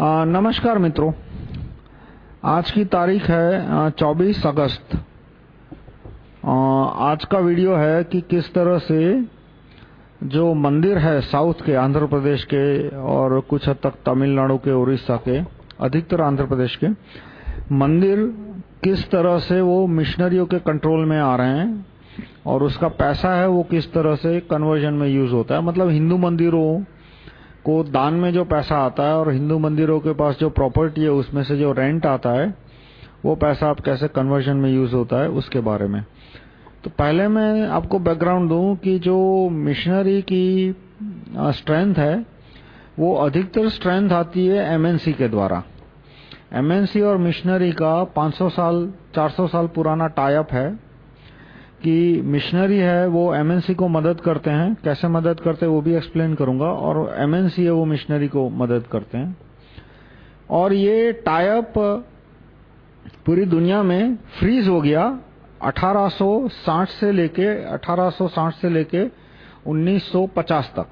नमस्कार मित्रों। आज की तारीख है 24 अगस्त। आज का वीडियो है कि किस तरह से जो मंदिर है साउथ के, आंध्र प्रदेश के और कुछ हद तक तमिलनाडु के, उड़ीसा के, अधिकतर आंध्र प्रदेश के, मंदिर किस तरह से वो मिशनरियों के कंट्रोल में आ रहे हैं और उसका पैसा है वो किस तरह से कन्वर्जन में यूज़ होता है। मतलब हिंदू मंदिरों को दान में जो पैसा आता है और हिंदू मंदिरों के पास जो प्रॉपर्टी है, उसमें से जो रेंट आता है, वो पैसा आप कैसे कन्वर्जन में यूज़ होता है, उसके बारे में। तो पहले मैं आपको बैकग्राउंड दूँ कि जो मिशनरी की स्ट्रेंथ है, वो अधिकतर स्ट्रेंथ आती है एमएनसी के द्वारा। एमएनसी और मिशनरी का 500 साल 400 साल पुराना टाई अप है। कि मिशनरी है, वो एमएनसी को मदद करते हैं। कैसे मदद करते हैं, वो भी एक्सप्लेन करूँगा। और एमएनसी है, वो मिशनरी को मदद करते हैं। और ये टाइप पूरी दुनिया में फ्रीज हो गया 1860 से लेके 1860 से लेके 1950 तक।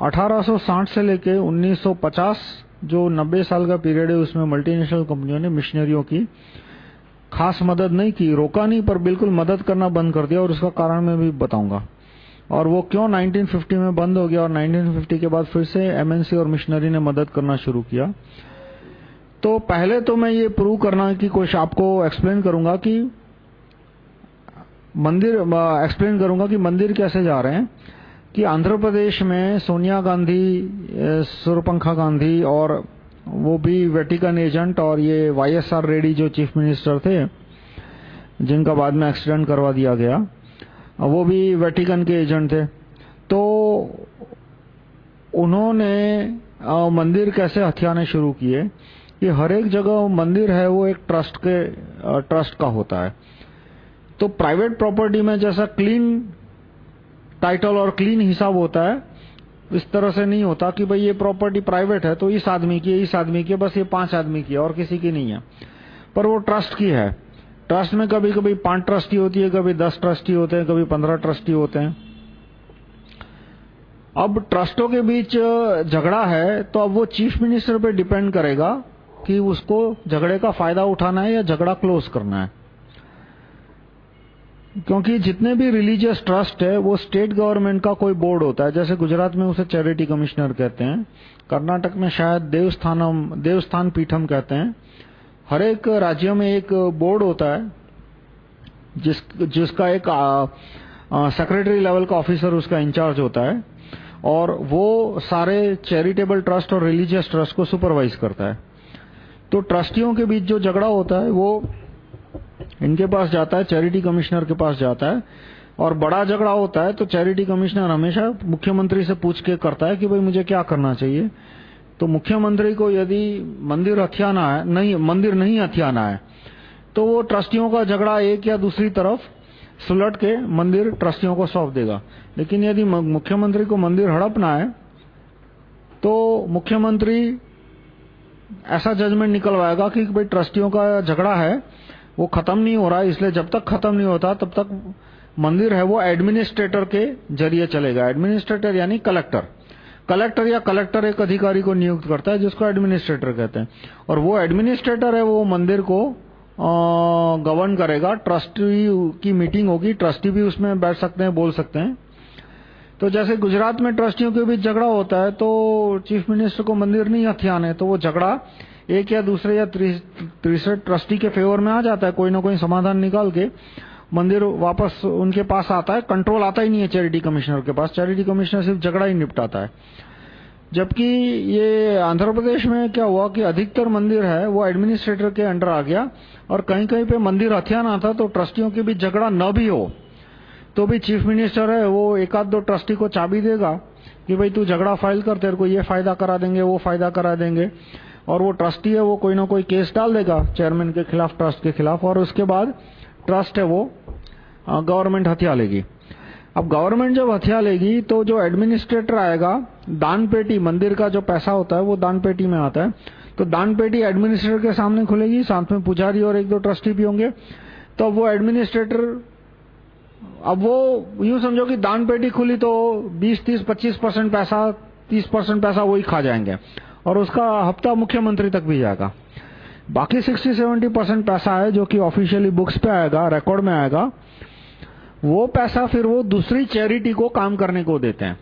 1860 से लेके 1950 जो 90 साल का पीरियड है, उसमें मल्टीनेशनल कंपनियों ने मिशनरियों की। खास मदद नहीं की, रोका नहीं, पर बिल्कुल मदद करना बंद कर दिया और उसका कारण मैं भी बताऊँगा। और वो क्यों 1950 में बंद हो गया और 1950 के बाद फिर से एमएनसी और मिशनरी ने मदद करना शुरू किया? तो पहले तो मैं ये प्रूव करना की कोशिश आपको एक्सप्लेन करूँगा कि मंदिर एक्सप्लेन करूँगा कि मंदिर कैसे जा रहे हैं। कि आंध्र प्रदेश में सोनिया गांधी सुरपंखा गांधी और वो भी वेटिकन एजेंट और ये वाईएसआर रेड्डी जो चीफ मिनिस्टर थे, जिनका बाद में एक्सीडेंट करवा दिया गया, वो भी वेटिकन के एजेंट थे। तो उन्होंने मंदिर कैसे हथियाने शुरू किए? कि हर एक जगह मंदिर है, वो एक ट्रस्ट के ट्रस्ट का होता है। तो प्राइवेट प्रॉपर्टी में जैसा क्लीन टाइटल और क्लीन हिसाब होता है इस तरह से नहीं होता कि भाई ये प्रॉपर्टी प्राइवेट है तो इस आदमी की है, इस आदमी की बस ये पाँच आदमी की है, और किसी की नहीं है। पर वो ट्रस्ट की है। ट्रस्ट में कभी कभी पाँच ट्रस्टी होती है, कभी दस ट्रस्टी होते हैं, कभी पंद्रह ट्रस्टी होते हैं। अब ट्रस्टों के बीच झगड़ा है तो अब वो चीफ मिनिस्टर पे डिपेंड करेगा कि उसको झगड़े का फ़ायदा उठाना है या झगड़ा क्लोज करना है। क्योंकि जितने भी रिलीजियस ट्रस्ट है, वो स्टेट गवर्नमेंट का कोई बोर्ड होता है। जैसे गुजरात में उसे चैरिटी कमिश्नर कहते हैं। कर्नाटक में शायद देवस्थानम, देवस्थान पीठम कहते हैं। हर एक राज्य में एक बोर्ड होता है, जिस, जिसका एक सेक्रेटरी लेवल का ऑफिसर उसका इंचार्ज होता है। और वो सारे चैरिटेबल ट्रस्ट और रिलीजियस ट्रस्ट को सुपरवाइज करता है। तो ट्रस्टियों के बीच जो झगड़ा होता है, वो इनके पास जाता है चैरिटी कमिश्नर के पास जाता है, और बड़ा झगड़ा होता है तो चैरिटी कमिश्नर हमेशा मुख्यमंत्री से पूछ के करता है कि भाई मुझे क्या करना चाहिए। तो मुख्यमंत्री को यदि मंदिर हथियाना है नहीं, मंदिर नहीं हथियाना है तो वो ट्रस्टियों का झगड़ा एक या दूसरी तरफ़ सुलट के मंदिर ट्रस्टियों को सौंप देगा। लेकिन यदि मुख्यमंत्री को मंदिर हड़पना है तो मुख्यमंत्री ऐसा जजमेंट निकलवाएगा कि भाई ट्रस्टियों का झगड़ा है वो खत्म नहीं हो रहा इसलिए जब तक खत्म नहीं होता, तब तक मंदिर है वो एडमिनिस्ट्रेटर के ज़रिए चलेगा। एडमिनिस्ट्रेटर यानी कलेक्टर कलेक्टर या कलेक्टर एक अधिकारी को नियुक्त करता है, जिसको एडमिनिस्ट्रेटर कहते हैं। और वो एडमिनिस्ट्रेटर है, वो मंदिर को गवर्न करेगा। ट्रस्टी की मीटिंग होगी। ट्रस्टी भी उसमें बैठ सकते हैं, बोल सकते हैं। तो जैसे गुजरात में ट्रस्टियों के बीच झगड़ा होता है तो चीफ मिनिस्टर को मंदिर नहीं हथियाने तो वो झगड़ा एक या दूसरे या तीसरे ट्रस्टी के फेवर में आ जाता है, कोई ना कोई समाधान निकाल के मंदिर वापस उनके पास आता है कंट्रोल आता ही नहीं है चैरिटी कमिश्नर के पास चैरिटी कमिश्नर सिर्फ़ झगड़ा ही निपटाता है। जबकि ये आंध्र प्रदेश में क्या हुआ कि अधिकतर मंदिर है, वो एडमिनिस्ट्रेटर के अंडर आ गया और कहीं कहीं पे मंदिर हथियाना था तो ट्रस्टियों के बीच झगड़ा न भी हो। तो भी चीफ मिनिस्टर है, वो एक आध दो ट्रस्टी को चाबी देगा कि भाई तू झगड़ा फ़ाइल कर, तेरे को ये फ़ायदा करा देंगे, वो फ़ायदा करा देंगे। और वो ट्रस्टी है वो कोई ना कोई केस डाल देगा चेयरमैन के खिलाफ ट्रस्ट के खिलाफ और उसके बाद ट्रस्ट है वो गवर्नमेंट हथिया लेगी। अब गवर्नमेंट जब हथिया लेगी तो जो एडमिनिस्ट्रेटर आएगा दान पेटी मंदिर का जो पैसा होता है वो दान पेटी में आता है। तो दान पेटी एडमिनिस्ट्रेटर के सामने खुलेगी साथ में पुजारी और एक दो ट्रस्टी भी होंगे। तो वो एडमिनिस्ट्रेटर अब वो यूँ समझो कि दान पेटी खुली तो 20, 30, 25 परसेंट पैसा 30 परसेंट पैसा वही खा जाएँगे। और उसका हफ़्ता मुख्यमंत्री तक भी जाएगा। बाकी 60-70 परसेंट पैसा है जो कि ऑफिशियली बुक्स पे आएगा रिकॉर्ड में आएगा। वो पैसा फिर वो दूसरी चैरिटी को काम करने को देते हैं।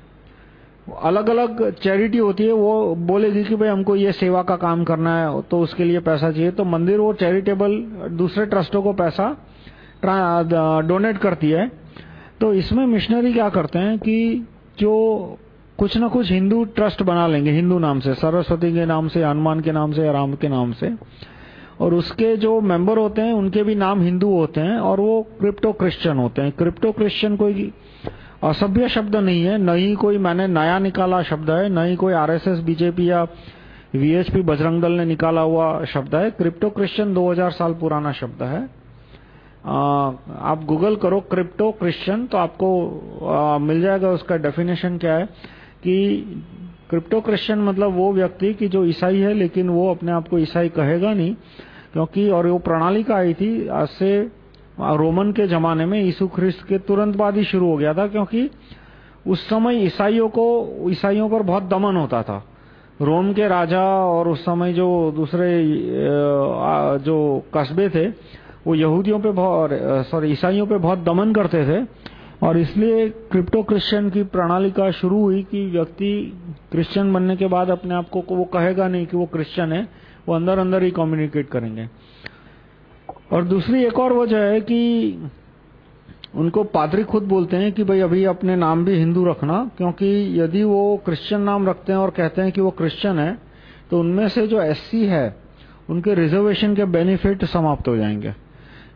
अलग अलग चैरिटी होती है, वो बोलेगी कि भाई हमको ये सेवा का काम करना है तो उसके लिए पैसा चाहिए। तो मंदिर वो चैरिटेबल दूसरे ट्रस्टों को पैसा डोनेट करती है। तो इसमें मिशनरी क्या करते हैं कि जो कुछ ना कुछ हिंदू ट्रस्ट बना लेंगे हिंदू नाम से सरस्वती के नाम से हनुमान के नाम से राम के नाम से। और उसके जो मेंबर होते हैं उनके भी नाम हिंदू होते हैं और वो क्रिप्टो क्रिश्चियन होते हैं। क्रिप्टो क्रिश्चियन कोई असभ्य शब्द नहीं है न ही कोई मैंने नया निकाला शब्द है न ही कोई आरएसएस बीजेपी या वीएचपी बजरंग दल ने निकाला हुआ शब्द है। क्रिप्टो क्रिश्चियन 2000 साल पुराना शब्द है। आ, आप गूगल करो क्रिप्टो क्रिश्चियन तो आपको आ, मिल जाएगा उसका डेफिनेशन क्या है। कि क्रिप्टो क्रिश्चियन मतलब वो व्यक्ति की जो ईसाई है, लेकिन वो अपने आप को ईसाई कहेगा नहीं, क्योंकि और वो प्रणाली का आई थी, आज से रोमन के जमाने में यीशु ख्रिस्त के तुरंत बाद ही शुरू हो गया था, क्योंकि उस समय ईसाइयों को, ईसाइयों पर बहुत दमन होता था। रोम के राजा और उस समय जो दूसरे जो कस्बे थे, वो यहूदियों पे बहुत, सॉरी, ईसाइयों पे बहुत दमन करते थे और इसलिए क्रिप्टो क्रिश्चियन की प्रणाली का शुरू हुई कि व्यक्ति क्रिश्चियन बनने के बाद अपने आप को वो कहेगा नहीं कि वो क्रिश्चियन है, वो अंदर अंदर ही कम्युनिकेट करेंगे। और दूसरी एक और वजह है कि उनको पादरी खुद बोलते हैं कि भाई अभी अपने नाम भी हिंदू रखना, क्योंकि यदि वो क्रिश्चियन नाम रखते हैं और कहते हैं कि वो क्रिश्चियन है तो उनमें से जो एससी है, उनके रिजर्वेशन के बेनिफिट समाप्त हो जाएँगे।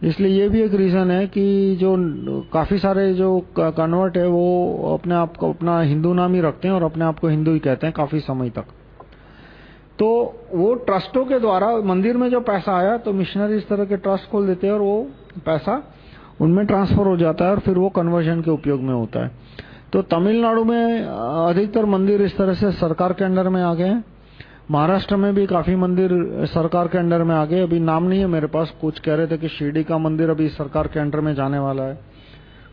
इसलिए ये भी एक रीजन है कि जो काफ़ी सारे जो कन्वर्ट है, वो अपने आप को, अपना हिंदू नाम ही रखते हैं और अपने आप को हिंदू ही कहते हैं काफ़ी समय तक। तो वो ट्रस्टों के द्वारा, मंदिर में जो पैसा आया तो मिशनरी इस तरह के ट्रस्ट खोल देते हैं और वो पैसा उनमें ट्रांसफ़र हो जाता है और फिर वो कन्वर्जन के उपयोग में होता है। तो तमिलनाडु में अधिकतर मंदिर इस तरह से सरकार के अंडर में आ गए हैं। महाराष्ट्र में भी काफ़ी मंदिर सरकार के अंडर में आ गए। अभी नाम नहीं है मेरे पास। कुछ कह रहे थे कि शिरडी का मंदिर अभी सरकार के अंडर में जाने वाला है।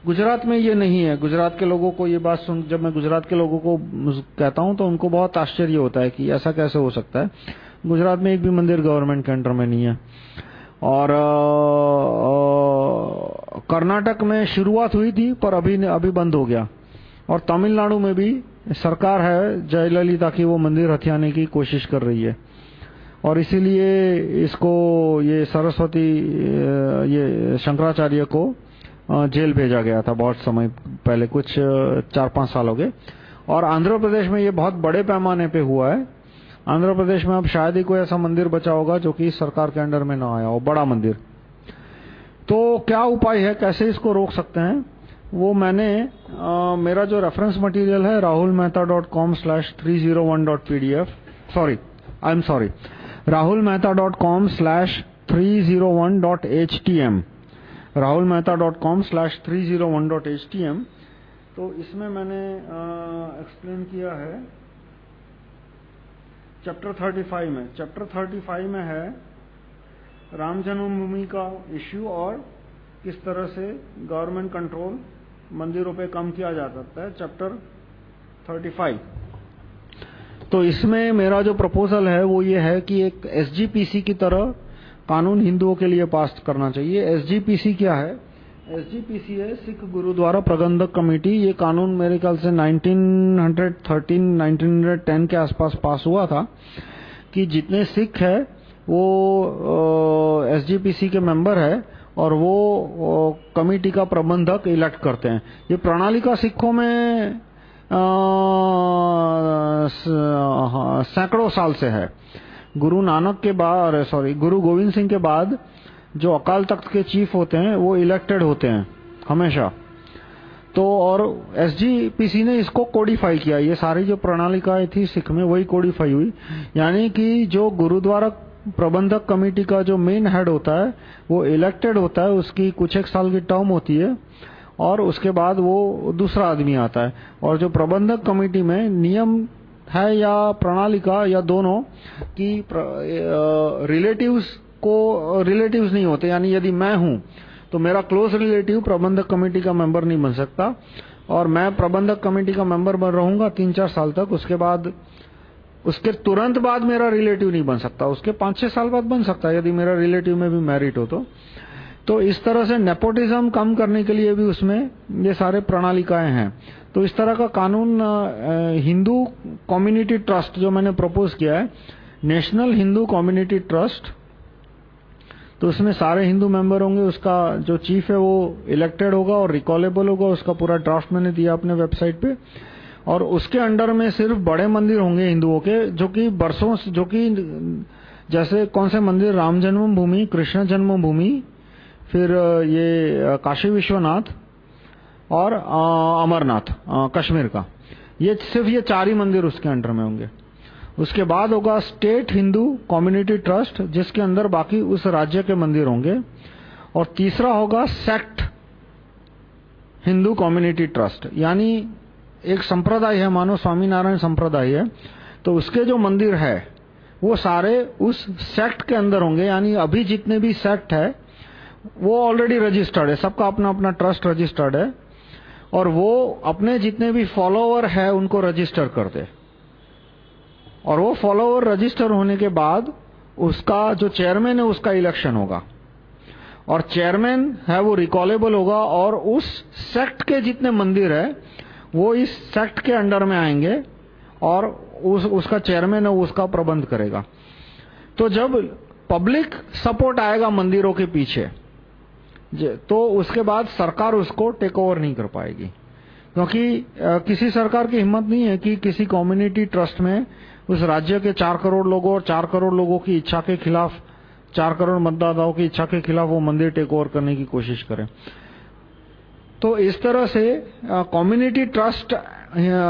गुजरात में ये नहीं है। गुजरात के लोगों को ये बात सुन, जब मैं गुजरात के लोगों को कहता हूँ तो उनको बहुत आश्चर्य होता है कि ऐसा कैसे हो सकता है। गुजरात में एक भी मंदिर गवर्नमेंट के अंडर में नहीं है। और कर्नाटक में शुरुआत हुई थी, पर अभी अभी बंद हो गया। और तमिलनाडु में भी सरकार है, जयललिता की वो मंदिर हथियाने की कोशिश कर रही है। और इसीलिए इसको, ये सरस्वती, ये शंकराचार्य को जेल भेजा गया था बहुत समय पहले, कुछ चार पाँच साल हो गए। और आंध्र प्रदेश में ये बहुत बड़े पैमाने पे हुआ है। आंध्र प्रदेश में अब शायद ही कोई ऐसा मंदिर बचा होगा जो कि सरकार के अंडर में ना आया हो, बड़ा मंदिर। तो क्या उपाय है, कैसे इसको रोक सकते हैं? वो मैंने आ, मेरा जो रेफरेंस मटेरियल है Rahul Mehta dot com slash three zero one dot P D F sorry I am sorry Rahul Mehta dot com slash three zero one dot H T M rahulmehta.com slash 301.htm तो इसमें मैंने explain किया है chapter 35 में chapter 35 में है राम जन्मभूमि का issue और किस तरह से गवर्नमेंट कंट्रोल मंदिरों पे कम किया जा सकता है चैप्टर 35 तो इसमें मेरा जो प्रपोजल है, वो ये है कि एक एसजीपीसी की तरह कानून हिंदुओं के लिए पास करना चाहिए। एसजीपीसी क्या है? एसजीपीसी है सिख गुरुद्वारा प्रबंधक कमेटी। ये कानून मेरे ख्याल से 1913 1910 के आसपास पास हुआ था कि जितने सिख है, वो एसजीपीसी के मेंबर है और वो कमिटी का प्रबंधक इलेक्ट करते हैं। ये प्रणाली का सिखों में सैकड़ों साल से है। गुरु नानक के बाद सॉरी गुरु गोविंद सिंह के बाद जो अकाल तख्त के चीफ होते हैं, वो इलेक्टेड होते हैं, हमेशा। तो और एसजीपीसी ने इसको कोडिफाई किया। ये सारी जो प्रणालिकाएँ थी सिख में, वही कोडिफाई हुई। यानी कि जो गुरुद्वारा प्रबंधक कमेटी का जो मेन हेड होता है, वो इलेक्टेड होता है, उसकी कुछ एक साल की टर्म होती है, और उसके बाद वो दूसरा आदमी आता है। और जो प्रबंधक कमेटी में नियम है या प्रणाली का या दोनों, कि रिलेटिव्स को रिलेटिव्स नहीं होते, यानी यदि मैं हूँ तो मेरा क्लोज रिलेटिव प्रबंधक कमेटी का मेंबर नहीं बन सकता, और मैं प्रबंधक कमेटी का मेंबर बन रहूँगा तीन चार साल तक, उसके बाद उसके तुरंत बाद मेरा रिलेटिव नहीं बन सकता, उसके पाँच छह साल बाद बन सकता यदि मेरा रिलेटिव में भी मैरिट हो तो। तो इस तरह से नेपोटिज्म कम करने के लिए भी उसमें ये सारे प्रणालिकाएँ हैं। तो इस तरह का कानून हिंदू कम्युनिटी ट्रस्ट जो मैंने प्रपोज किया है नेशनल हिंदू कम्युनिटी ट्रस्ट तो उसमें सारे हिंदू मेंबर होंगे, उसका जो चीफ है वो इलेक्टेड होगा और रिकॉलेबल होगा, उसका पूरा ड्राफ्ट मैंने दिया अपने वेबसाइट पे। और उसके अंडर में सिर्फ़ बड़े मंदिर होंगे हिंदुओं के, जो कि बरसों जो कि जैसे कौन से मंदिर? राम जन्मभूमि, कृष्ण जन्मभूमि, फिर ये काशी विश्वनाथ और अमरनाथ कश्मीर का। ये सिर्फ़ ये चार ही मंदिर उसके अंडर में होंगे। उसके बाद होगा स्टेट हिंदू कम्युनिटी ट्रस्ट, जिसके अंदर बाकी उस राज्य के मंदिर होंगे। और तीसरा होगा सेक्ट हिंदू कम्युनिटी ट्रस्ट, यानी एक संप्रदाय है, मानो स्वामीनारायण संप्रदाय है तो उसके जो मंदिर है, वो सारे उस सेक्ट के अंदर होंगे, यानी अभी जितने भी सेक्ट है, वो ऑलरेडी रजिस्टर्ड है, सबका अपना अपना ट्रस्ट रजिस्टर्ड है, और वो अपने जितने भी फॉलोअर है, उनको रजिस्टर कर दे और वो फॉलोअर रजिस्टर होने के बाद, उसका जो चेयरमैन है, उसका इलेक्शन होगा। और चेयरमैन है, वो रिकॉलेबल होगा, और उस सेक्ट के जितने मंदिर है वो इस सेक्ट के अंडर में आएँगे और उस, उसका चेयरमैन है उसका प्रबंध करेगा। तो जब पब्लिक सपोर्ट आएगा मंदिरों के पीछे तो उसके बाद सरकार उसको टेक ओवर नहीं कर पाएगी। क्योंकि किसी सरकार की हिम्मत नहीं है कि किसी कम्युनिटी ट्रस्ट में उस राज्य के चार करोड़ लोगों और चार करोड़ लोगों की इच्छा के खिलाफ चार करोड़ मतदाताओं की इच्छा के खिलाफ वो मंदिर टेक ओवर करने की कोशिश करें। तो इस तरह से community trust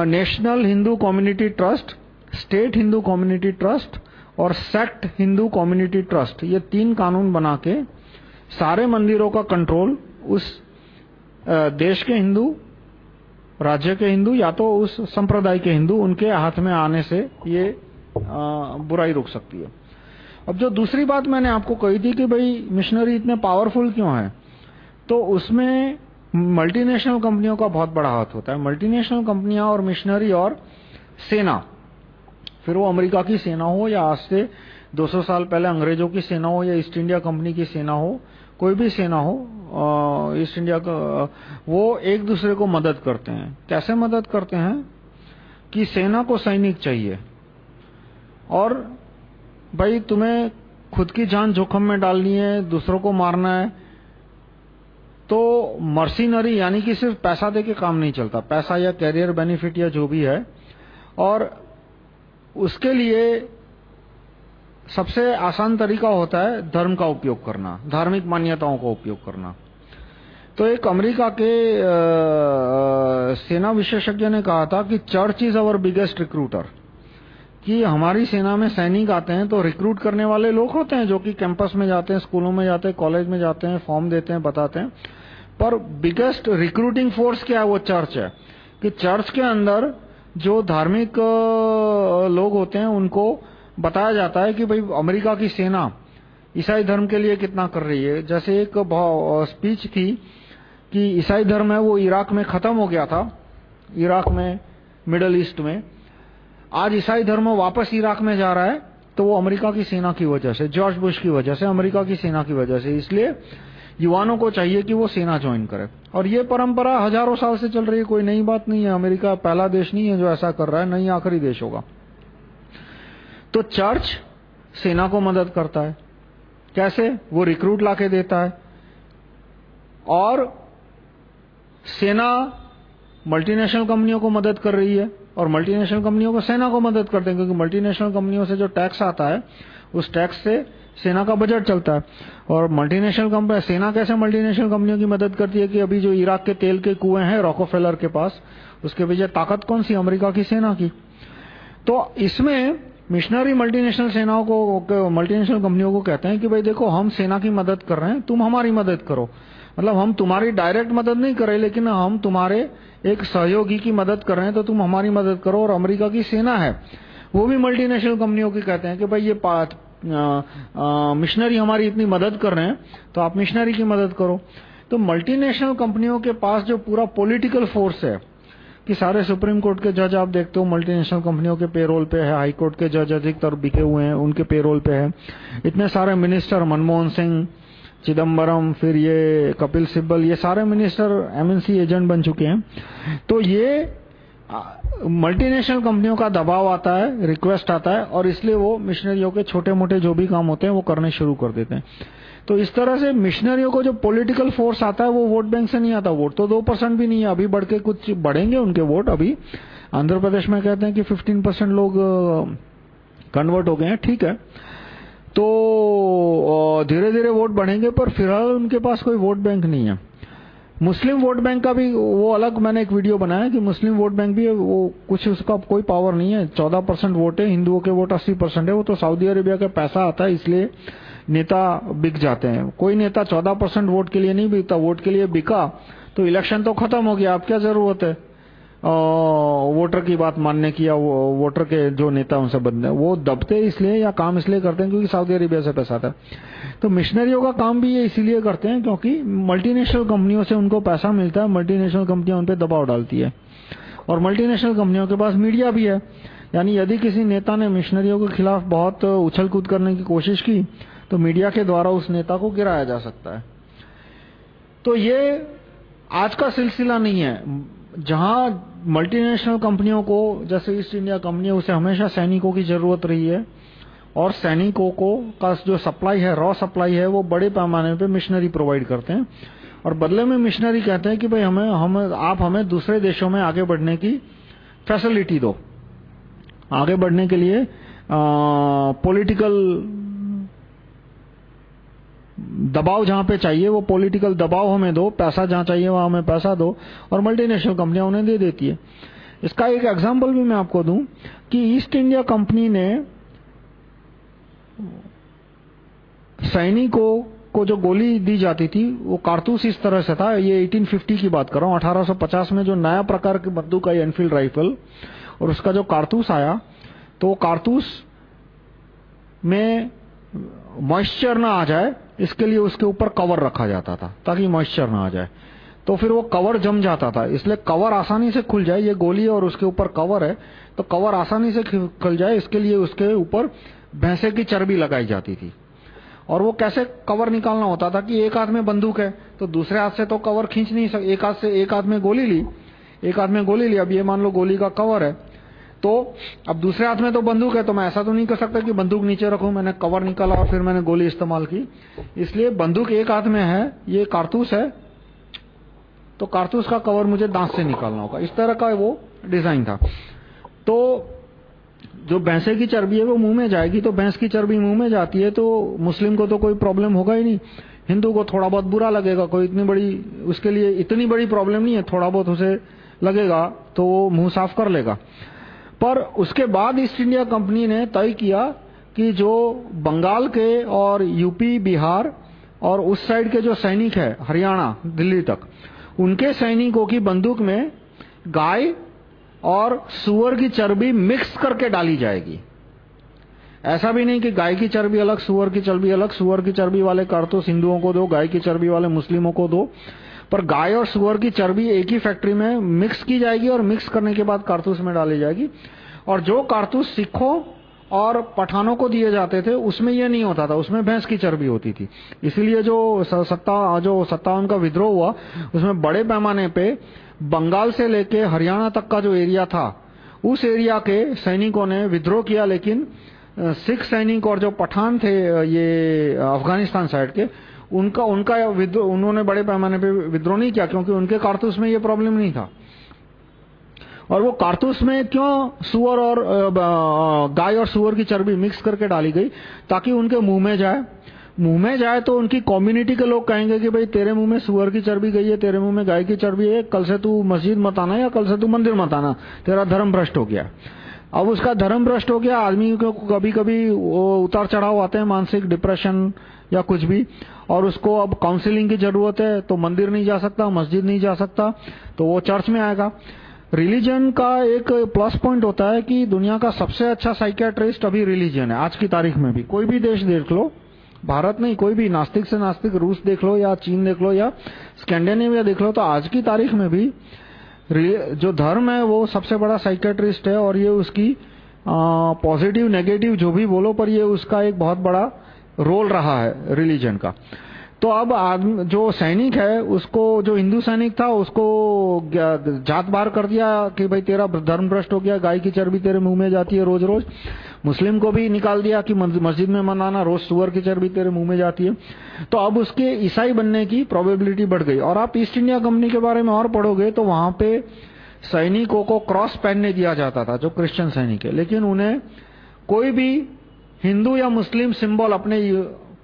national Hindu community trust state Hindu community trust और सेक्ट हिंदू कम्युनिटी ट्रस्ट ये तीन कानून बना के सारे मंदिरों का कंट्रोल उस देश के हिंदू, राज्य के हिंदू या तो उस संप्रदाय के हिंदू, उनके हाथ में आने से ये बुराई रुक सकती है। अब जो दूसरी बात मैंने आपको कही थी कि भाई मिशनरी इतने पावरफुल क्यों है? तो उसमें मल्टीनेशनल कंपनियों का बहुत बड़ा हाथ होता है। मल्टीनेशनल कंपनियाँ और मिशनरी और सेना। फिर वो अमेरिका की सेना हो या आज से 200 साल पहले अंग्रेज़ों की सेना हो या ईस्ट इंडिया कंपनी की सेना हो, कोई भी सेना हो ईस्ट इंडिया का, वो एक दूसरे को मदद करते हैं। कैसे मदद करते हैं? कि सेना को सैनिक चाहिए। और भाई, तुम्हें खुद की जान जोखिम में डालनी है, दूसरों को मारना है तो मर्सीनरी यानी कि सिर्फ़ पैसा देके काम नहीं चलता पैसा या कैरियर बेनिफिट या जो भी है और उसके लिए सबसे आसान तरीका होता है धर्म का उपयोग करना धार्मिक मान्यताओं का उपयोग करना। तो एक अमेरिका के आ, सेना विशेषज्ञ ने कहा था कि church is our biggest recruiter कि हमारी सेना में सैनिक आते हैं तो रिक्रूट करने वाले लोग होते हैं जो कि कैंपस में जाते हैं स्कूलों में जाते हैं कॉलेज में जाते हैं फॉर्म देते हैं बताते हैं। पर बिगेस्ट रिक्रूटिंग फोर्स क्या है वो चर्च है? कि चर्च के अंदर जो धार्मिक लोग होते हैं, उनको बताया जाता है कि भाई अमेरिका की सेना ईसाई धर्म के लिए कितना कर रही है। जैसे एक स्पीच थी कि ईसाई धर्म है वो इराक में खत्म हो गया था। इराक में मिडल ईस्ट में। आज ईसाई धर्म वापस इराक में जा रहा है तो वो अमेरिका की सेना की वजह से जॉर्ज बुश की वजह से, अमेरिका की सेना की वजह से। इसलिए युवाओं को चाहिए कि वो सेना ज्वाइन करे। और ये परंपरा हज़ारों साल से चल रही है, कोई नई बात नहीं है। अमेरिका पहला देश नहीं है जो ऐसा कर रहा है नहीं आखिरी देश होगा। तो चर्च सेना को मदद करता है। कैसे? वो रिक्रूट लाके देता है। और सेना मल्टीनेशनल कंपनियों को मदद कर रही है। और मल्टीनेशनल कंपनियों को सेना को मदद करते हैं, क्योंकि मल्टीनेशनल कंपनियों से जो टैक्स आता है, उस टैक्स से सेना का बजट चलता है। और मल्टीनेशनल कंपनी सेना कैसे मल्टीनेशनल कंपनियों की मदद करती है कि अभी जो इराक के तेल के कुएँ हैं रॉकोफेलर के पास, उसके पीछे ताकत कौन सी? अमेरिका की सेना की। तो इसमें मिशनरी मल्टीनेशनल सेनाओं को मल्टीनेशनल कंपनियों को कहते हैं कि भाई देखो, हम सेना की मदद कर रहे हैं, तुम हमारी मदद करो। मतलब हम तुम्हारी डायरेक्ट मदद नहीं कर रहे, लेकिन हम तुम्हारे एक सहयोगी की मदद कर रहे हैं तो तुम हमारी मदद करो और अमेरिका की सेना है। वो भी मल्टीनेशनल कंपनियों की कहते हैं कि भाई ये मिशनरी हमारी इतनी मदद कर रहे हैं तो आप मिशनरी की मदद करो। तो मल्टीनेशनल कंपनियों के पास जो पूरा पॉलिटिकल फोर्स है, कि सारे सुप्रीम कोर्ट के जज आप देखते हो मल्टीनेशनल कंपनियों के पेरोल पे है हाई कोर्ट के जज अधिकतर बिके हुए हैं, उनके पेरोल पे है। इतने सारे मिनिस्टर मनमोहन सिंह चिदम्बरम फिर ये कपिल सिब्बल, ये सारे मिनिस्टर एमएनसी एजेंट बन चुके हैं। तो ये मल्टीनेशनल कंपनियों का दबाव आता है, रिक्वेस्ट आता है, और इसलिए वो मिशनरियों के छोटे मोटे जो भी काम होते हैं, वो करने शुरू कर देते हैं। तो इस तरह से मिशनरियों को जो पॉलिटिकल फोर्स आता है, वो वोट बैंक से नहीं आता। वोट तो दो परसेंट भी नहीं है, अभी बढ़ के कुछ बढ़ेंगे उनके वोट अभी। आंध्र प्रदेश में कहते हैं कि फिफ्टीन परसेंट लोग कन्वर्ट हो गए हैं, ठीक है। तो धीरे धीरे वोट बढ़ेंगे, पर फ़िलहाल उनके पास कोई वोट बैंक नहीं है। मुस्लिम वोट बैंक का भी वो अलग, मैंने एक वीडियो बनाया कि मुस्लिम वोट बैंक भी वो कुछ उसका कोई पावर नहीं है। चौदह परसेंट वोट है, हिंदुओं के वोट अस्सी परसेंट है, वो तो सऊदी अरेबिया का पैसा आता है, इसलिए नेता बिक जाते हैं। कोई नेता चौदह परसेंट वोट के लिए नहीं बिकता, वोट के लिए बिका तो इलेक्शन तो खत्म हो गया, अब क्या ज़रूरत है? वोटर की बात मानने की या वोटर के जो नेता उनसे बंद बदले वो दबते इसलिए या काम इसलिए करते हैं क्योंकि सऊदी अरेबिया से पैसा है। तो मिशनरियों का काम भी ये इसीलिए करते हैं क्योंकि मल्टीनेशनल कंपनियों से उनको पैसा मिलता है मल्टीनेशनल कंपनियाँ उन पर दबाव डालती है। और मल्टीनेशनल कंपनियों के पास मीडिया भी है। यानी यदि किसी नेता ने मिशनरियों के खिलाफ बहुत उछल कूद करने की कोशिश की तो मीडिया के द्वारा उस नेता को गिराया जा सकता है। तो ये आज का सिलसिला नहीं है। जहाँ मल्टीनेशनल कंपनियों को, जैसे ईस्ट इंडिया कंपनी उसे हमेशा सैनिकों की ज़रूरत रही है। और सैनिकों को का जो सप्लाई है रॉ सप्लाई है, वो बड़े पैमाने पे मिशनरी प्रोवाइड करते हैं। और बदले में मिशनरी कहते हैं कि भाई हमें, हम, आप हमें दूसरे देशों में आगे बढ़ने की फैसिलिटी दो। आगे बढ़ने के लिए पॉलिटिकल दबाव जहाँ पे चाहिए, वो पॉलिटिकल दबाव हमें दो, पैसा जहाँ चाहिए वहाँ हमें पैसा दो, और मल्टीनेशनल कंपनियाँ उन्हें दे देती है। इसका एक एग्जांपल भी मैं आपको दूँ कि ईस्ट इंडिया कंपनी ने सैनिकों को जो गोली दी जाती थी, वो कारतूस इस तरह से था, ये 1850 की बात कर रहा हूँ 1850 में जो नया प्रकार की बंदूक आई एनफील्ड राइफल और उसका जो कारतूस आया तो कारतूस में मॉइस्चर ना आ जाए इसके लिए उसके ऊपर कवर रखा जाता था, ताकि मॉइस्चर ना आ जाए। तो फिर वो कवर जम जाता था, इसलिए कवर आसानी से खुल जाए, ये गोली और उसके ऊपर कवर है तो कवर आसानी से खुल जाए, इसके लिए उसके ऊपर भैंसे की चर्बी लगाई जाती थी। और वो कैसे कवर निकालना होता था कि एक हाथ में बंदूक है तो दूसरे हाथ से तो कवर खींच नहीं सकते एक हाथ से एक हाथ में गोली ली, एक हाथ में गोली ली, अब ये मान लो गोली का कवर है तो अब दूसरे हाथ में तो बंदूक है तो मैं ऐसा तो नहीं कर सकता कि बंदूक नीचे रखूँ, मैंने कवर निकाला और फिर मैंने गोली इस्तेमाल की। इसलिए बंदूक एक हाथ में है, ये कारतूस है तो कारतूस का कवर मुझे दांत से निकालना होगा। इस तरह का वो डिज़ाइन था। तो जो भैंसे की चर्बी है वो मुँह में जाएगी तो भैंस की चर्बी मुँह में जाती है तो मुस्लिम को तो कोई प्रॉब्लम होगा ही नहीं। हिंदू को थोड़ा बहुत बुरा लगेगा, कोई इतनी बड़ी, उसके लिए इतनी बड़ी प्रॉब्लम नहीं है, थोड़ा बहुत उसे लगेगा तो वो मुँह साफ़ कर लेगा। पर उसके बाद ईस्ट इंडिया कंपनी ने तय किया कि जो बंगाल के और यूपी बिहार और उस साइड के जो सैनिक है, हरियाणा, दिल्ली तक, उनके सैनिकों की बंदूक में गाय और सुअर की चर्बी मिक्स करके डाली जाएगी। ऐसा भी नहीं कि गाय की चर्बी अलग, सुअर की चर्बी अलग, सुअर की चर्बी वाले कारतूस हिंदुओं को दो, गाय की चर्बी वाले मुस्लिमों को दो। पर गाय और सुअर की चर्बी एक ही फैक्ट्री में मिक्स की जाएगी और मिक्स करने के बाद कारतूस में डाली जाएगी। और जो कारतूस सिखों और पठानों को दिए जाते थे, उसमें यह नहीं होता था, उसमें भैंस की चर्बी होती थी। इसीलिए जो सत्ता, जो सत्तावन का विद्रोह हुआ, उसमें बड़े पैमाने पे बंगाल से लेके हरियाणा तक का जो एरिया था, उस एरिया के सैनिकों ने विद्रोह किया, लेकिन सिख सैनिक और जो पठान थे ये, अफ़गानिस्तान साइड के उनका उनका विद्रोह उन्होंने बड़े पैमाने पे विद्रोह नहीं किया क्योंकि उनके कारतूस में ये प्रॉब्लम नहीं था। और वो कारतूस में क्यों सुअर और गाय और सुअर की चर्बी मिक्स करके डाली गई? ताकि उनके मुँह में जाए। मुँह में जाए तो उनकी कम्युनिटी के लोग कहेंगे कि भाई, तेरे मुँह में सुअर की चर्बी गई है, तेरे मुँह में गाय की चर्बी है, कल से तू मस्जिद मत आना या कल से तू मंदिर मत आना। तेरा धर्म भ्रष्ट हो गया। अब उसका धर्म भ्रष्ट हो गया आदमी को कभी कभी उतार चढ़ाव आते हैं, मानसिक डिप्रेशन या कुछ भी। और उसको अब काउंसलिंग की ज़रूरत है तो मंदिर नहीं जा सकता, मस्जिद नहीं जा सकता तो वो चर्च में आएगा। रिलीजन का एक प्लस पॉइंट होता है कि दुनिया का सबसे अच्छा साइकियाट्रिस्ट अभी रिलीजन है, आज की तारीख में भी। कोई भी देश देख लो, भारत नहीं, कोई भी नास्तिक से नास्तिक, रूस देख लो या चीन देख लो या स्कैंडिनेविया देख लो तो आज की तारीख में भी जो धर्म है वो सबसे बड़ा साइकेट्रिस्ट है और ये उसकी पॉजिटिव नेगेटिव जो भी बोलो, पर ये उसका एक बहुत बड़ा रोल रहा है रिलीजन का। तो अब जो सैनिक है, उसको, जो हिंदू सैनिक था, उसको जात बार कर दिया कि भाई तेरा धर्म भ्रष्ट हो गया, गाय की चर्बी तेरे मुँह में जाती है रोज रोज मुस्लिम को भी निकाल दिया कि मस्जिद में मनाना, रोज सुअर की चर्बी तेरे मुँह में जाती है। तो अब उसके ईसाई बनने की प्रोबेबिलिटी बढ़ गई। और आप ईस्ट इंडिया कंपनी के बारे में और पढ़ोगे तो वहाँ पे सैनिकों को क्रॉस पहनने दिया जाता था, जो क्रिश्चियन सैनिक है। लेकिन उन्हें कोई भी हिंदू या मुस्लिम सिंबल अपने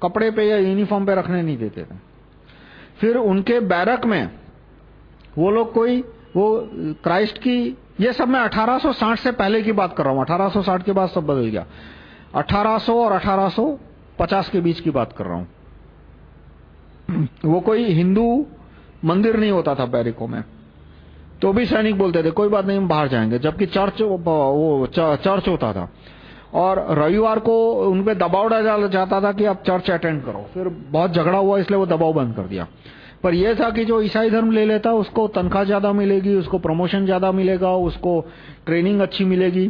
कपड़े पे या यूनिफॉर्म पे रखने नहीं देते थे। फिर उनके बैरक में वो लोग कोई, वो क्राइस्ट की, ये सब मैं 1860 से पहले की बात कर रहा हूँ 1860 के बाद सब बदल गया। 1800 और 1850 के बीच की बात कर रहा हूँ। वो कोई हिंदू मंदिर नहीं होता था बैरिकों में। तो भी सैनिक बोलते थे, कोई बात नहीं, हम बाहर जाएँगे। जबकि चर्च वो, चर्च होता था। और रविवार को उन पे दबाव डाला जाता था कि आप चर्च अटेंड करो। फिर बहुत झगड़ा हुआ, इसलिए वो दबाव बंद कर दिया। पर यह था कि जो ईसाई धर्म ले लेता, उसको तनख्वाह ज़्यादा मिलेगी, उसको प्रमोशन ज़्यादा मिलेगा, उसको ट्रेनिंग अच्छी मिलेगी।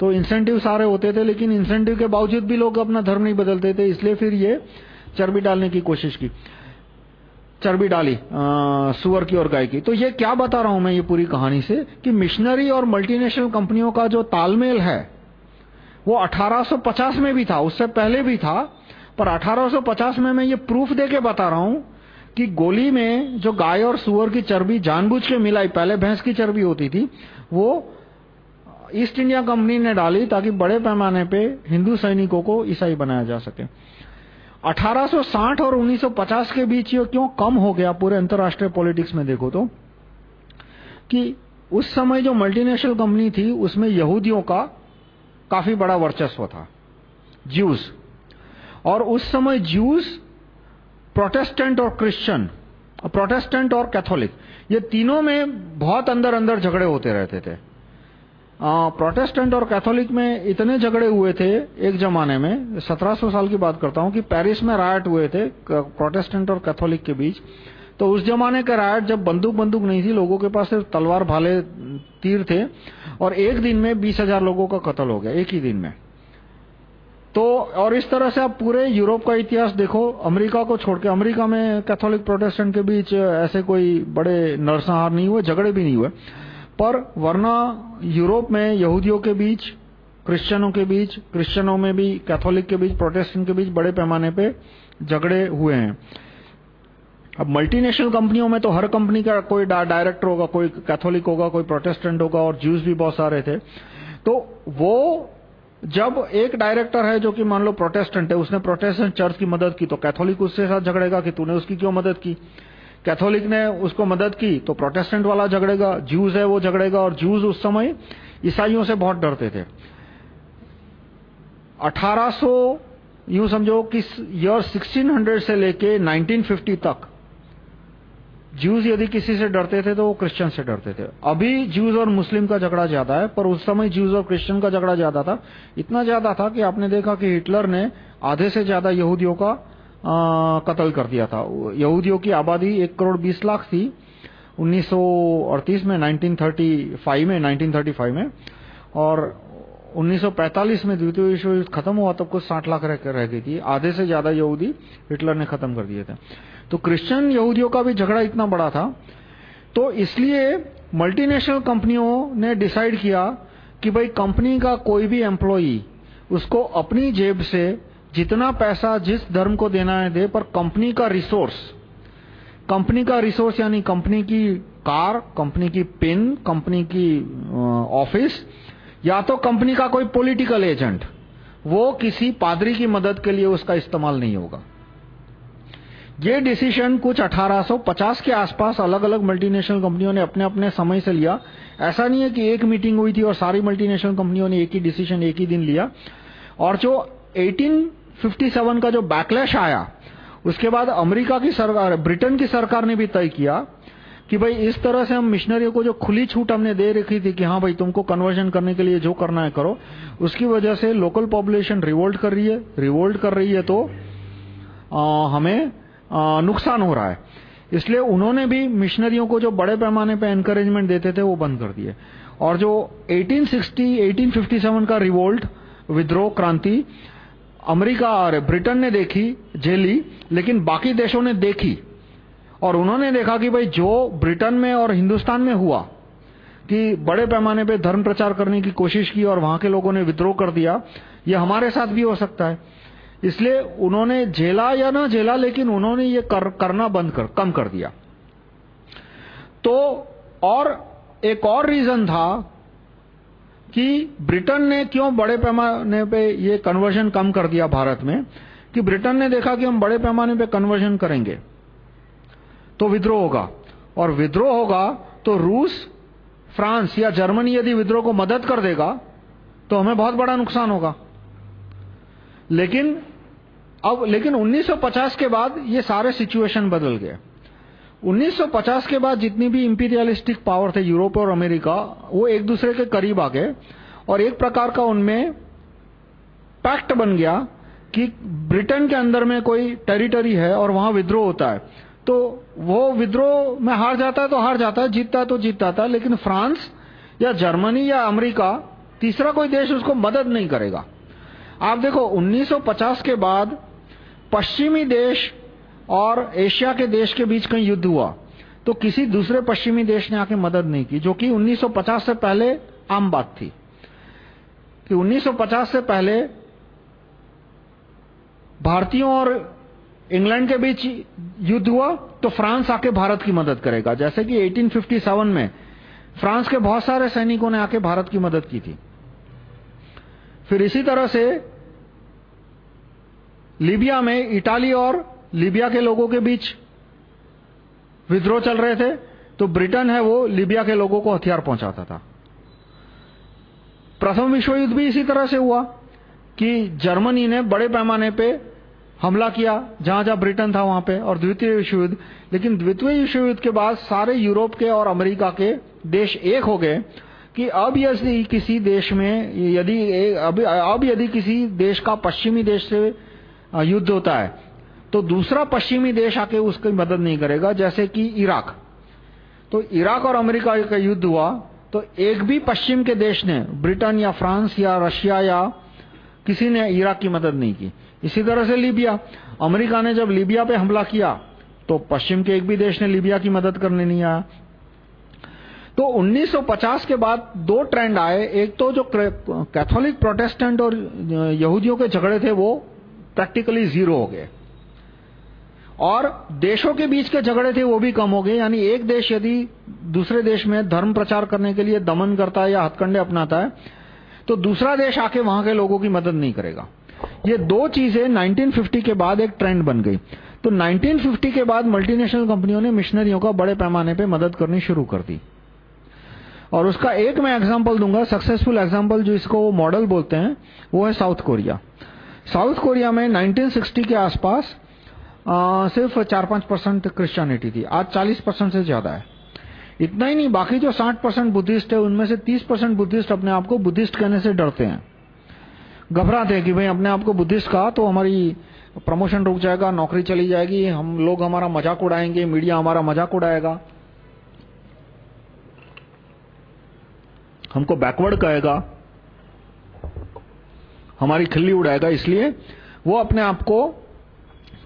तो इंसेंटिव सारे होते थे, लेकिन इंसेंटिव के बावजूद भी लोग अपना धर्म नहीं बदलते थे, इसलिए फिर ये चर्बी डालने की कोशिश की। चर्बी डाली सुअर की और गाय की। तो ये क्या बता रहा हूँ मैं ये पूरी कहानी से कि मिशनरी और मल्टीनेशनल कंपनियों का जो तालमेल है वो 1850 में भी था, उससे पहले भी था, पर 1850 में मैं ये प्रूफ देके बता रहा हूँ कि गोली में जो गाय और सुअर की चर्बी जानबूझ के मिलाई, पहले भैंस की चर्बी होती थी, वो ईस्ट इंडिया कंपनी ने डाली ताकि बड़े पैमाने पे हिंदू सैनिकों को ईसाई बनाया जा सके। 1860 और 1950 के बीच ये क्यों कम हो गया पूरे अंतर्राष्ट्रीय पॉलिटिक्स में देखो तो कि उस समय जो मल्टीनेशनल कंपनी थी, उसमें यहूदियों का काफ़ी बड़ा वर्चस्व था। ज्यूस और उस समय ज्यूस प्रोटेस्टेंट और क्रिश्चियन प्रोटेस्टेंट और कैथोलिक ये तीनों में बहुत अंदर अंदर झगड़े होते रहते थे। प्रोटेस्टेंट और कैथोलिक में इतने झगड़े हुए थे एक जमाने में 1700 साल की बात करता हूँ कि पेरिस में रायट हुए थे प्रोटेस्टेंट और कैथोलिक के बीच। तो उस जमाने का रायट जब बंदूक बंदूक नहीं थी, लोगों के पास सिर्फ़ तलवार भाले तीर थे और एक दिन में बीस हज़ार लोगों का कत्ल हो गया, एक ही दिन में। तो और इस तरह से आप पूरे यूरोप का इतिहास देखो, अमेरिका को छोड़ के, अमेरिका में कैथोलिक प्रोटेस्टेंट के बीच ऐसे कोई बड़े नरसंहार नहीं हुए, झगड़े भी नहीं हुए, पर वरना यूरोप में यहूदियों के बीच, क्रिश्चियनों के बीच, क्रिश्चियनों में भी, कैथोलिक के बीच, प्रोटेस्टेंट के बीच बड़े पैमाने पे झगड़े हुए हैं। अब मल्टीनेशनल कंपनियों में तो हर कंपनी का कोई डायरेक्टर होगा, कोई कैथोलिक होगा, कोई प्रोटेस्टेंट होगा और ज्यूज भी बहुत सारे थे। तो वो जब एक डायरेक्टर है जो कि मान लो प्रोटेस्टेंट है, उसने प्रोटेस्टेंट चर्च की मदद की तो कैथोलिक उसके साथ झगड़ेगा कि तूने उसकी क्यों मदद की? कैथोलिक ने उसको मदद की तो प्रोटेस्टेंट वाला झगड़ेगा ज्यूज है वो झगड़ेगा और ज्यूज उस समय ईसाइयों से बहुत डरते थे। 1800 यूँ समझो कि ईयर 1600 से लेके 1950 तक ज्यूज यदि किसी से डरते थे तो वो क्रिश्चियन से डरते थे। अभी ज्यूज और मुस्लिम का झगड़ा ज़्यादा है, पर उस समय ज्यूज और क्रिश्चियन का झगड़ा ज़्यादा था। इतना ज़्यादा था कि आपने देखा कि हिटलर ने आधे से ज़्यादा यहूदियों का कत्ल कर दिया था। यहूदियों की आबादी एक करोड़ बीस लाख थी। 1938 में 1935 में 1935 में, और 1945 में द्वितीय विश्व युद्ध खत्म हुआ तब कुछ 60 लाख रह गई थी। आधे से ज़्यादा यहूदी हिटलर ने खत्म कर दिए थे। तो क्रिश्चियन यहूदियों का भी झगड़ा इतना बड़ा था। तो इसलिए मल्टीनेशनल कंपनियों ने डिसाइड किया कि भाई कंपनी का कोई भी एम्प्लॉई उसको अपनी जेब से जितना पैसा जिस धर्म को देना है दे, पर कंपनी का रिसोर्स कंपनी का रिसोर्स यानी कंपनी की कार, कंपनी की पिन कंपनी की ऑफ़िस या तो कंपनी का कोई पॉलिटिकल एजेंट वो किसी पादरी की मदद के लिए उसका इस्तेमाल नहीं होगा। ये डिसीज़न कुछ 1850 के आसपास अलग-अलग मल्टीनेशनल कंपनियों ने अपने-अपने समय से लिया। ऐसा नहीं है कि एक मीटिंग हुई थी और सारी मल्टीनेशनल कंपनियों ने एक ही डिसीज़न एक ही दिन लिया। और जो 1857 का जो बैकलैश आया उसके बाद अमेरिका की सरकार ब्रिटेन की सरकार ने भी तय किया कि भाई इस तरह से हम मिशनरियों को जो खुली छूट हमने दे रखी थी कि हाँ भाई तुमको कन्वर्जन करने के लिए जो करना है करो उसकी वजह से लोकल पॉपुलेशन रिवोल्ट कर रही है। रिवोल्ट कर रही है तो आ, हमें नुकसान हो रहा है। इसलिए उन्होंने भी मिशनरियों को जो बड़े पैमाने पे एनकरेजमेंट देते थे, वो बंद कर दिए। और जो 1860 1857 का रिवोल्ट विद्रोह क्रांति, अमेरिका और ब्रिटेन ने देखी, झेली, लेकिन बाकी देशों ने देखी। और उन्होंने देखा कि भाई, जो ब्रिटेन में और हिंदुस्तान में हुआ, कि बड़े पैमाने पे धर्म प्रचार करने की कोशिश की और वहाँ के लोगों ने विद्रोह कर दिया, ये हमारे साथ भी हो सकता है। इसलिए उन्होंने झेला या ना झेला लेकिन उन्होंने ये कर, करना बंद कर कम कर दिया। तो और एक और रीजन था कि ब्रिटेन ने क्यों बड़े पैमाने पे ये कन्वर्जन कम कर दिया भारत में? कि ब्रिटेन ने देखा कि हम बड़े पैमाने पे कन्वर्जन करेंगे तो विद्रोह होगा। और विद्रोह होगा तो रूस फ्रांस या जर्मनी यदि विद्रोह को मदद कर देगा तो हमें बहुत बड़ा नुकसान होगा। लेकिन, अब, लेकिन 1950 के बाद ये सारे सिचुएशन बदल गए। 1950 के बाद जितनी भी इंपीरियलिस्टिक पावर थे यूरोप और अमेरिका, वो एक दूसरे के करीब आ गए और एक प्रकार का उनमें पैक्ट बन गया कि ब्रिटेन के अंदर में कोई टेरिटरी है और वहाँ विद्रोह होता है। तो वो विद्रोह में हार जाता है तो हार जाता है, जीतता है तो जीतता था लेकिन फ्रांस या जर्मनी या अमेरिका, तीसरा कोई देश उसको मदद नहीं करेगा। आप देखो 1950 के बाद पश्चिमी देश और एशिया के देश के बीच कहीं युद्ध हुआ तो किसी दूसरे पश्चिमी देश ने आके मदद नहीं की, जो कि 1950 से पहले आम बात थी। कि 1950 से पहले भारतीयों और इंग्लैंड के बीच युद्ध हुआ तो फ्रांस आके भारत की मदद करेगा। जैसे कि 1857 में फ्रांस के बहुत सारे सैनिकों ने आके भारत की मदद की थी। फिर इसी तरह से लीबिया में इटाली और लीबिया के लोगों के बीच विद्रोह चल रहे थे तो ब्रिटेन है वो लीबिया के लोगों को हथियार पहुंचाता था। प्रथम विश्व युद्ध भी इसी तरह से हुआ कि जर्मनी ने बड़े पैमाने पे हमला किया, जहाँ जहाँ ब्रिटेन था वहाँ पे, और द्वितीय विश्व युद्ध लेकिन द्वितीय विश्व युद्ध के बाद सारे यूरोप के और अमेरिका के देश एक हो गए कि अब यदि किसी देश में यदि अब, अब यदि किसी देश का पश्चिमी देश से युद्ध होता है तो दूसरा पश्चिमी देश आके उसकी मदद नहीं करेगा जैसे कि इराक। तो इराक और अमेरिका का युद्ध हुआ तो एक भी पश्चिम के देश ने ब्रिटेन या फ्रांस या रशिया या किसी ने इराक की मदद नहीं की। इसी तरह से लीबिया। अमेरिका ने जब लीबिया पे हमला किया तो पश्चिम के एक भी देश ने लीबिया की मदद करने नहीं आया। तो 1950 के बाद दो ट्रेंड आए। एक तो जो कैथोलिक प्रोटेस्टेंट और यहूदियों के झगड़े थे, वो प्रैक्टिकली ज़ीरो हो गए। और देशों के बीच के झगड़े थे, वो भी कम हो गए। यानी एक देश यदि दूसरे देश में धर्म प्रचार करने के लिए दमन करता है या हथकंडे अपनाता है तो दूसरा देश आके वहाँ के लोगों की मदद नहीं करेगा। ये दो चीज़ें 1950 के बाद एक ट्रेंड बन गई। तो 1950 के बाद मल्टीनेशनल कंपनियों ने मिशनरियों का बड़े पैमाने पे मदद करनी शुरू कर दी। और उसका एक मैं एग्जांपल दूँगा सक्सेसफुल एग्जांपल जो इसको मॉडल बोलते हैं, वो है साउथ कोरिया साउथ कोरिया में 1960 के आसपास सिर्फ़ 4-5 परसेंट क्रिश्चियनिटी थी। आज 40 परसेंट से ज़्यादा है। इतना ही नहीं, बाकी जो 60 परसेंट बुद्धिस्ट है, उनमें से 30 परसेंट बुद्धिस्ट अपने आप को बुद्धिस्ट कहने से डरते हैं। घबराते हैं कि भाई, अपने आप को बुद्धिस्ट कहा तो हमारी प्रमोशन रुक जाएगा, नौकरी चली जाएगी, हम लोग हमारा मज़ाक उड़ाएँगे मीडिया हमारा मज़ाक उड़ाएगा। हमको बैकवर्ड कहेगा। हमारी खिल्ली उड़ाएगा, इसलिए वो अपने आप को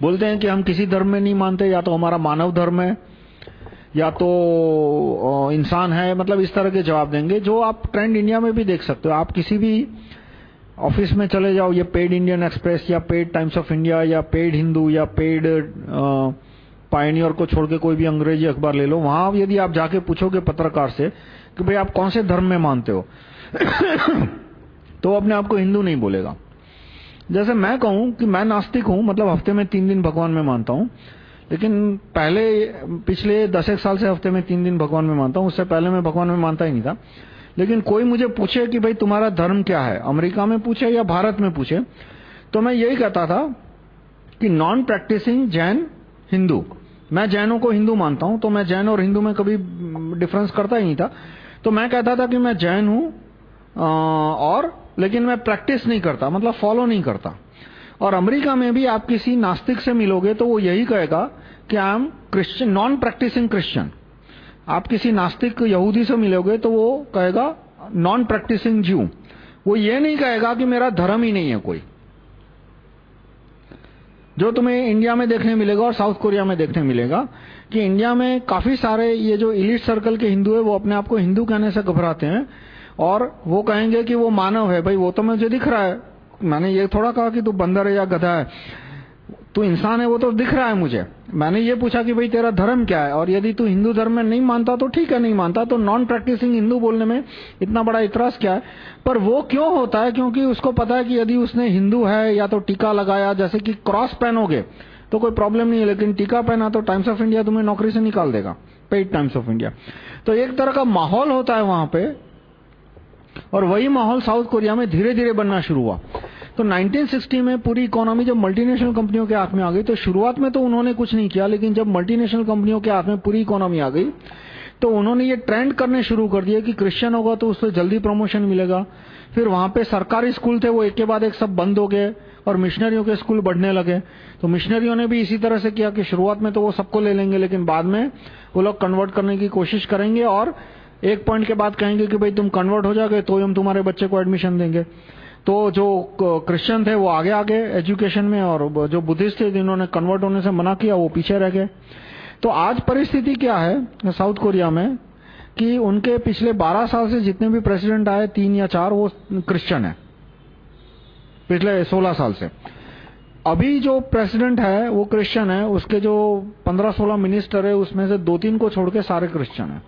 बोलते हैं कि हम किसी धर्म में नहीं मानते, या तो हमारा मानव धर्म है, या तो इंसान है मतलब इस तरह के जवाब देंगे, जो आप ट्रेंड इंडिया में भी देख सकते हो। आप किसी भी ऑफ़िस में चले जाओ, ये पेड इंडियन एक्सप्रेस या पेड टाइम्स ऑफ़ इंडिया या पेड हिंदू या पेड पायनियर को छोड़ के कोई भी अंग्रेज़ी अखबार ले लो, वहाँ यदि आप जाके पूछोगे पत्रकार से कि भाई आप कौन से धर्म में मानते हो तो अपने आप को हिंदू नहीं बोलेगा। जैसे मैं कहूँ कि मैं नास्तिक हूँ मतलब हफ़्ते में तीन दिन भगवान में मानता हूँ, लेकिन पहले, पिछले दस एक साल से हफ़्ते में तीन दिन भगवान में मानता हूँ, उससे पहले मैं भगवान में मानता ही नहीं था। लेकिन कोई मुझे पूछे कि भाई तुम्हारा धर्म क्या है, अमेरिका में पूछे या भारत में पूछे तो मैं यही कहता था कि नॉन प्रैक्टिसिंग जैन हिंदू। मैं जैनों को हिंदू मानता हूँ तो मैं जैन और हिंदू में कभी डिफरेंस करता ही नहीं था। तो मैं कहता था कि मैं जैन हूँ और, लेकिन मैं प्रैक्टिस नहीं करता मतलब फॉलो नहीं करता। और अमेरिका में भी आप किसी नास्तिक से मिलोगे तो वो यही कहेगा कि I am Christian non practicing Christian आप किसी नास्तिक यहूदी से मिलोगे तो वो कहेगा नॉन प्रैक्टिसिंग ज्यू वो ये नहीं कहेगा कि मेरा धर्म ही नहीं है कोई। जो तुम्हें इंडिया में देखने मिलेगा और साउथ कोरिया में देखने मिलेगा, कि इंडिया में काफ़ी सारे ये जो इलिट सर्कल के हिंदू है, वो अपने आप को हिंदू कहने से घबराते हैं और वो कहेंगे कि वो मानव है। भाई, वो तो मुझे दिख रहा है। मैंने ये थोड़ा कहा कि तू बंदर है या गधा है। तू इंसान है, वो तो दिख रहा है मुझे। मैंने ये पूछा कि भाई, तेरा धर्म क्या है? और यदि तू हिंदू धर्म में नहीं मानता तो ठीक है, नहीं मानता तो नॉन प्रैक्टिसिंग हिंदू बोलने में इतना बड़ा इतराज क्या है? पर वो क्यों होता है? क्योंकि उसको पता है कि यदि उसने हिंदू है, या तो टीका लगाया, जैसे कि क्रॉस पहनोगे तो कोई प्रॉब्लम नहीं है, लेकिन टीका पहना तो टाइम्स ऑफ़ इंडिया तुम्हें नौकरी से निकाल देगा, पेड टाइम्स ऑफ़ इंडिया। तो एक तरह का माहौल होता है वहाँ पे, और वही माहौल साउथ कोरिया में धीरे धीरे बनना शुरू हुआ। तो 1960 में पूरी इकोनॉमी जब मल्टीनेशनल कंपनियों के हाथ में आ गई तो शुरुआत में तो उन्होंने कुछ नहीं किया, लेकिन जब मल्टीनेशनल कंपनियों के हाथ में पूरी इकोनॉमी आ गई तो उन्होंने ये ट्रेंड करने शुरू कर दिया कि क्रिश्चियन होगा तो उससे जल्दी प्रमोशन मिलेगा। फिर वहाँ पे सरकारी स्कूल थे, वो एक के बाद एक सब बंद हो गए और मिशनरियों के स्कूल बढ़ने लगे। तो मिशनरियों ने भी इसी तरह से किया कि शुरुआत में तो वो सबको ले लेंगे, लेकिन बाद में वो लोग कन्वर्ट करने की कोशिश करेंगे और एक पॉइंट के बाद कहेंगे कि भाई तुम कन्वर्ट हो जाओगे तो हम तुम्हारे बच्चे को एडमिशन देंगे। तो जो क्रिश्चियन थे, वो आगे आगे एजुकेशन में और जो बुद्धिस्ट थे, जिन्होंने कन्वर्ट होने से मना किया, वो पीछे रह गए। तो आज परिस्थिति क्या है साउथ कोरिया में, कि उनके पिछले 12 साल से जितने भी प्रेसिडेंट आए, तीन या चार, वो क्रिश्चियन है। पिछले 16 साल से। अभी जो प्रेसिडेंट है, वो क्रिश्चियन है, उसके जो 15-16 मिनिस्टर है, उसमें से दो तीन को छोड़ के सारे क्रिश्चियन है।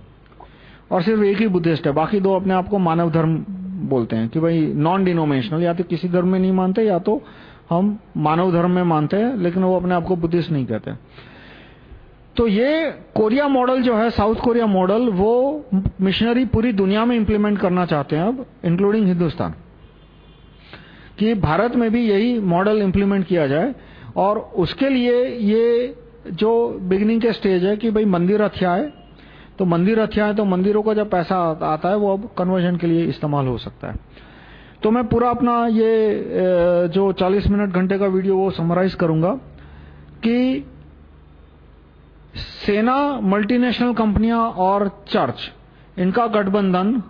और सिर्फ़ एक ही बुद्धिस्ट है, बाकी दो अपने आप को मानव धर्म बोलते हैं कि भाई नॉन डिनोमिनेशनल या तो किसी धर्म में नहीं मानते, या तो हम मानव धर्म में मानते हैं, लेकिन वो अपने आप को बुद्धिस्ट नहीं कहते तो ये कोरिया मॉडल जो है, साउथ कोरिया मॉडल, वो मिशनरी पूरी दुनिया में इंप्लीमेंट करना चाहते हैं अब इंक्लूडिंग हिंदुस्तान। कि भारत में भी यही मॉडल इंप्लीमेंट किया जाए, और उसके लिए ये जो बिगनिंग के स्टेज है कि भाई मंदिर है तो मंदिर अच्छा है तो मंदिरों का जब पैसा आता है, वो अब कन्वर्जन के लिए इस्तेमाल हो सकता है। तो मैं पूरा अपना ये जो 40 मिनट घंटे का वीडियो वो समराइज करूँगा कि सेना मल्टीनेशनल कंपनियाँ और चर्च इनका गठबंधन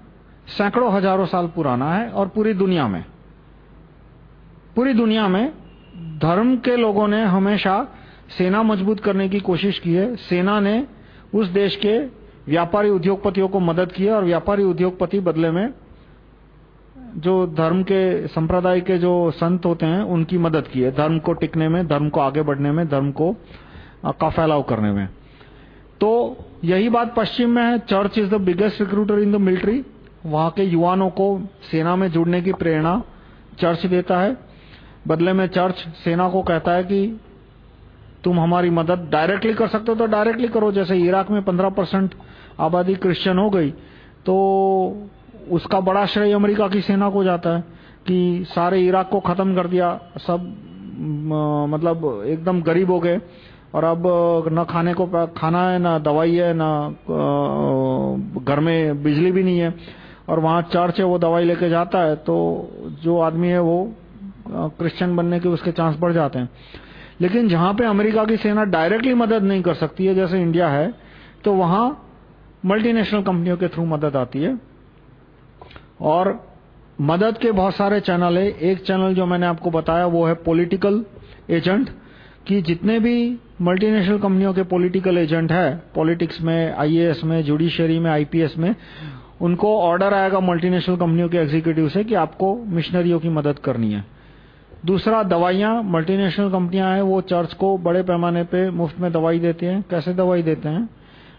सैकड़ों हज़ारों साल पुराना है और पूरी दुनिया में, पूरी दुनिया में धर्म के लोगों ने हमेशा सेना मज़बूत करने की कोशिश की है। सेना ने उस देश के व्यापारी उद्योगपतियों को मदद की और व्यापारी उद्योगपति बदले में जो धर्म के, संप्रदाय के जो संत होते हैं, उनकी मदद की है। धर्म को टिकने में, धर्म को आगे बढ़ने में, धर्म को का फैलाव करने में। तो यही बात पश्चिम में है। Church is the biggest recruiter in the military. वहाँ के युवाओं को सेना में जुड़ने की प्रेरणा चर्च देता है। बदले में चर्च सेना को कहता है कि तुम हमारी मदद डायरेक्टली कर सकते हो तो डायरेक्टली करो। जैसे इराक में 15 परसेंट आबादी क्रिश्चियन हो गई तो उसका बड़ा श्रेय अमेरिका की सेना को जाता है कि सारे इराक को खत्म कर दिया, सब मतलब एकदम गरीब हो गए, और अब न खाने को खाना है, न दवाई है, न घर में बिजली भी नहीं है, और वहाँ चर्च है, वो दवाई लेके जाता है तो जो आदमी है वो क्रिश्चियन बनने के उसके चांस बढ़ जाते हैं। लेकिन जहाँ पे अमेरिका की सेना डायरेक्टली मदद नहीं कर सकती है, जैसे इंडिया है तो वहाँ मल्टीनेशनल कंपनियों के थ्रू मदद आती है। और मदद के बहुत सारे चैनल है। एक चैनल जो मैंने आपको बताया, वो है पॉलिटिकल एजेंट कि जितने भी मल्टीनेशनल कंपनियों के पॉलिटिकल एजेंट है पॉलिटिक्स में आईएएस में जुडिशरी में आईपीएस में, उनको ऑर्डर आएगा मल्टीनेशनल कंपनियों के एग्जीक्यूटिव से कि आपको मिशनरियों की मदद करनी है। दूसरा, दवाइयाँ। मल्टीनेशनल कंपनियाँ हैं वो चर्च को बड़े पैमाने पे मुफ़्त में दवाई देती हैं। कैसे दवाई देते हैं?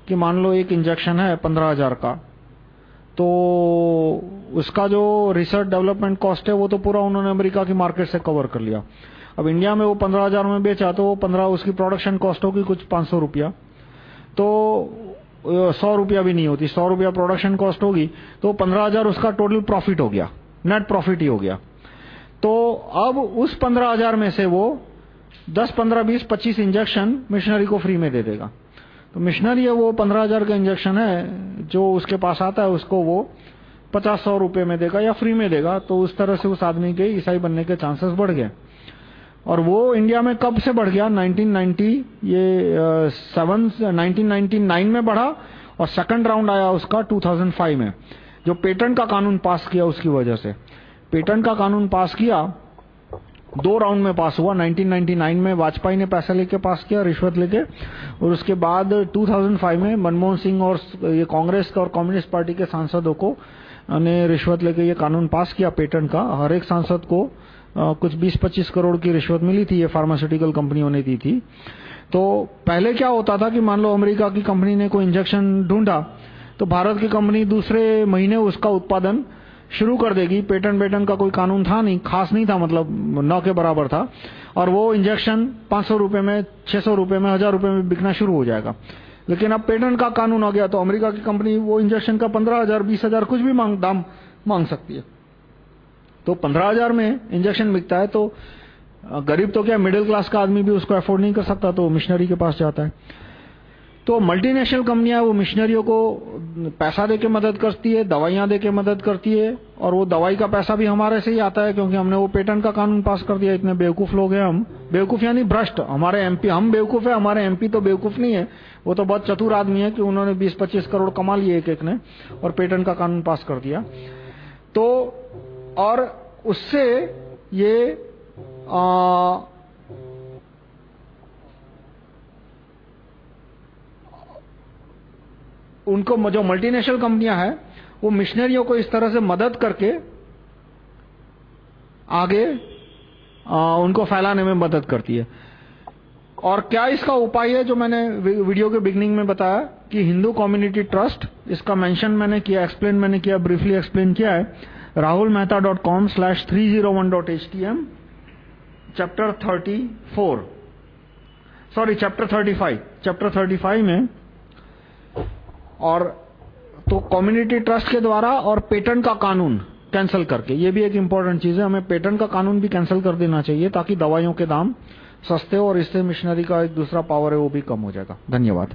कि मान लो एक इंजेक्शन है पंद्रह हज़ार का तो उसका जो रिसर्च डेवलपमेंट कॉस्ट है वो तो पूरा उन्होंने अमेरिका की मार्केट से कवर कर लिया। अब इंडिया में वो पंद्रह हज़ार में बेचा तो वो पंद्रह, उसकी प्रोडक्शन कॉस्ट होगी कुछ पाँच सौ रुपया। तो सौ रुपया भी नहीं होती, सौ रुपया प्रोडक्शन कॉस्ट होगी तो पंद्रह हज़ार उसका टोटल प्रॉफिट हो गया नेट प्रॉफिट ही हो गया। तो अब उस पंद्रह हज़ार में से वो दस, पंद्रह, बीस, पच्चीस इंजेक्शन मिशनरी को फ्री में दे देगा। तो मिशनरी है, वो पंद्रह हज़ार का इंजेक्शन है, जो उसके पास आता है, उसको वो पचास सौ रुपए में देगा या फ्री में देगा तो उस तरह से उस आदमी के ईसाई बनने के चांसेस बढ़ गए। और वो इंडिया में कब से बढ़ गया? 1990 ये सेवन 1999 में बढ़ा और सेकंड राउंड आया उसका 2005 में, जो पेटेंट का कानून पास किया उसकी वजह से। पेटेंट का कानून पास किया दो राउंड में पास हुआ 1999 में वाजपेयी ने पैसा लेके पास किया रिश्वत लेके। और उसके बाद 2005 में मनमोहन सिंह और ये कांग्रेस का और कम्युनिस्ट पार्टी के सांसदों को ने रिश्वत लेके ये कानून पास किया पेटेंट का। हर एक सांसद को आ, कुछ 20-25 करोड़ की रिश्वत मिली थी ये फार्मास्यूटिकल कंपनियों ने दी थी। तो पहले क्या होता था कि मान लो अमेरिका की कंपनी ने कोई इंजेक्शन ढूंढा तो भारत की कंपनी दूसरे महीने उसका उत्पादन शुरू कर देगी। पेटेंट पेटेंट का कोई कानून था नहीं, खास नहीं था मतलब नौ के बराबर था। और वो इंजेक्शन 500 रुपए में 600 रुपए में, हज़ार रुपए में बिकना शुरू हो जाएगा। लेकिन अब पेटेंट का कानून आ गया तो अमेरिका की कंपनी वो इंजेक्शन का पंद्रह हज़ार, बीस हज़ार कुछ भी मांग, दाम मांग सकती है। तो पंद्रह हज़ार में इंजेक्शन बिकता है तो गरीब तो क्या मिडिल क्लास का आदमी भी उसको अफोर्ड नहीं कर सकता तो मिशनरी के पास जाता है। तो मल्टीनेशनल कंपनियाँ वो मिशनरियों को पैसा देके मदद करती है दवाइयाँ देके मदद करती है और वो दवाई का पैसा भी हमारे से ही आता है क्योंकि हमने वो पेटेंट का कानून पास कर दिया इतने बेवकूफ़ लोग हैं हम। बेवकूफ़ यानी भ्रष्ट। हमारे एमपी हम बेवकूफ़ है हमारे एमपी तो बेवकूफ़ नहीं है। वो तो बहुत चतुर आदमी है कि उन्होंने बीस पच्चीस करोड़ कमा लिए एक एक ने और पेटेंट का कानून पास कर दिया। तो और उससे ये आ, उनको जो मल्टीनेशनल कंपनियाँ हैं वो मिशनरियों को इस तरह से मदद करके आगे आ, उनको फैलाने में मदद करती है। और क्या इसका उपाय है जो मैंने वीडियो के बिगनिंग में बताया कि हिंदू कम्युनिटी ट्रस्ट इसका मेंशन मैंने किया एक्सप्लेन मैंने किया ब्रीफली एक्सप्लेन किया है। rahulmehta.com slash 301.htm chapter 34 sorry chapter 35 chapter 35 में और तो कम्युनिटी ट्रस्ट के द्वारा और पेटेंट का कानून कैंसिल करके। ये भी एक इम्पोर्टेंट चीज़ है। हमें पेटेंट का कानून भी कैंसिल कर देना चाहिए ताकि दवाइयों के दाम सस्ते और इससे मिशनरी का एक दूसरा पावर है, वो भी कम हो जाएगा। धन्यवाद।